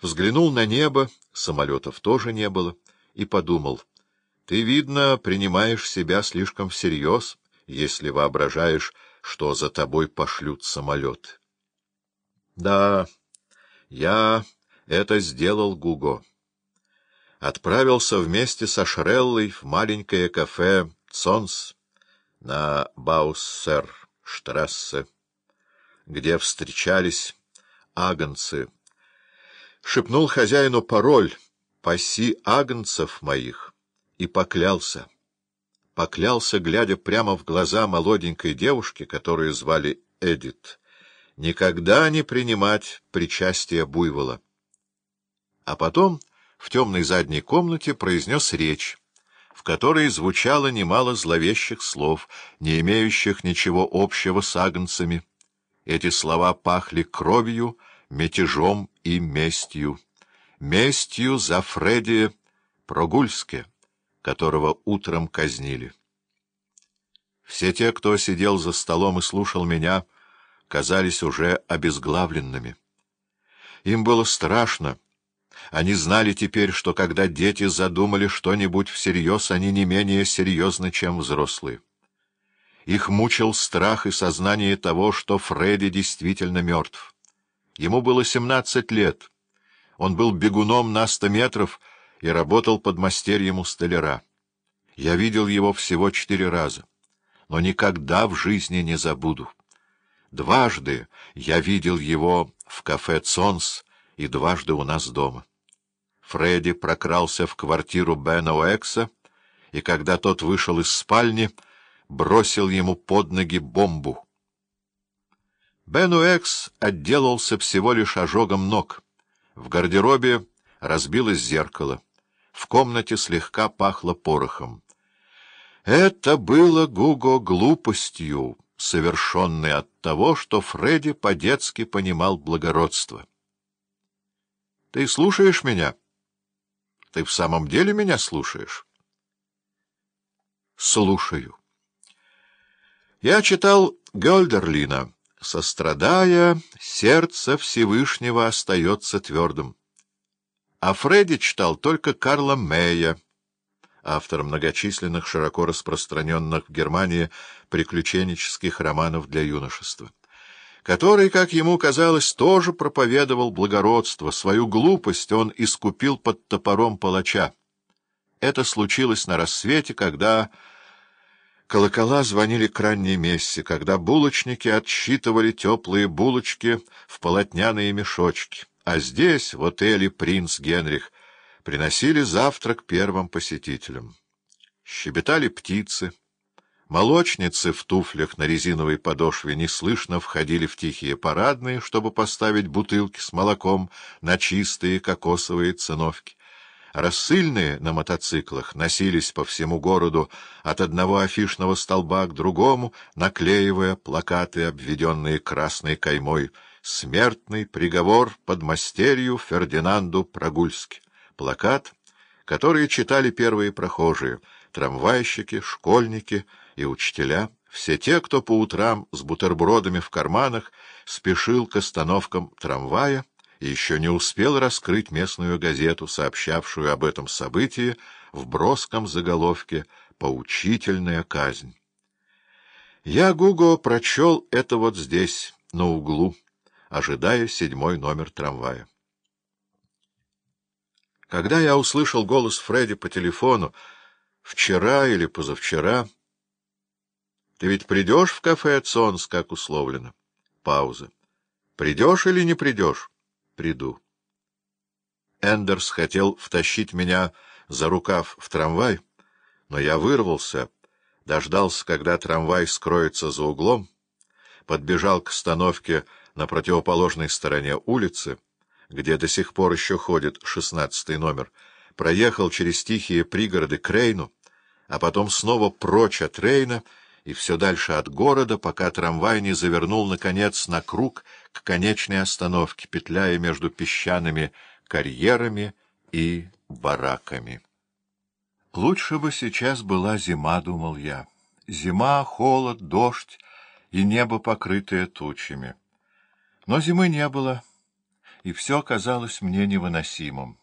взглянул на небо, самолетов тоже не было, и подумал, ты, видно, принимаешь себя слишком всерьез, если воображаешь, что за тобой пошлют самолет. Да, я это сделал, Гуго. Отправился вместе со Шреллой в маленькое кафе «Цонс» на Бауссер-штрассе, где встречались агнцы. Шепнул хозяину пароль «Паси агнцев моих» и поклялся. Поклялся, глядя прямо в глаза молоденькой девушки, которую звали Эдит, никогда не принимать причастие буйвола. А потом в темной задней комнате произнес речь, в которой звучало немало зловещих слов, не имеющих ничего общего с агнцами. Эти слова пахли кровью, мятежом и местью. Местью за Фредди Прогульске, которого утром казнили. Все те, кто сидел за столом и слушал меня, казались уже обезглавленными. Им было страшно, они знали теперь, что когда дети задумали что-нибудь всерьез, они не менее серьезны, чем взрослые. Их мучил страх и сознание того, что Фредди действительно мертв. Ему было семнадцать лет. Он был бегуном на сто метров и работал под мастерьем у столяра. Я видел его всего четыре раза, но никогда в жизни не забуду. Дважды я видел его в кафе «Цонс» и дважды у нас дома. Фредди прокрался в квартиру Бена Уэкса, и когда тот вышел из спальни, бросил ему под ноги бомбу. Бен Уэкс отделался всего лишь ожогом ног. В гардеробе разбилось зеркало. В комнате слегка пахло порохом. Это было Гуго глупостью, совершенной от того, что Фредди по-детски понимал благородство. — Ты слушаешь меня? — ты в самом деле меня слушаешь? Слушаю. Я читал Гольдерлина. Сострадая, сердце Всевышнего остается твердым. А Фредди читал только Карла Мэя, автор многочисленных, широко распространенных в Германии приключенческих романов для юношества который, как ему казалось, тоже проповедовал благородство, свою глупость он искупил под топором палача. Это случилось на рассвете, когда колокола звонили к ранней мессе, когда булочники отсчитывали теплые булочки в полотняные мешочки, а здесь, в отеле «Принц Генрих», приносили завтрак первым посетителям. Щебетали птицы. Молочницы в туфлях на резиновой подошве неслышно входили в тихие парадные, чтобы поставить бутылки с молоком на чистые кокосовые циновки. Рассыльные на мотоциклах носились по всему городу от одного афишного столба к другому, наклеивая плакаты, обведенные красной каймой «Смертный приговор под мастерью Фердинанду Прогульски». Плакат, который читали первые прохожие, трамвайщики, школьники — и учителя, все те, кто по утрам с бутербродами в карманах спешил к остановкам трамвая еще не успел раскрыть местную газету, сообщавшую об этом событии в броском заголовке «Поучительная казнь». Я, Гуго, прочел это вот здесь, на углу, ожидая седьмой номер трамвая. Когда я услышал голос Фредди по телефону, вчера или позавчера, ты ведь придешь в кафе «Цонс», как условлено? Пауза. Придешь или не придешь? Приду. Эндерс хотел втащить меня за рукав в трамвай, но я вырвался, дождался, когда трамвай скроется за углом, подбежал к остановке на противоположной стороне улицы, где до сих пор еще ходит шестнадцатый номер, проехал через тихие пригороды к Рейну, а потом снова прочь от Рейна — и все дальше от города, пока трамвай не завернул, наконец, на круг к конечной остановке, петляя между песчаными карьерами и бараками. Лучше бы сейчас была зима, — думал я. Зима, холод, дождь и небо, покрытое тучами. Но зимы не было, и все казалось мне невыносимым.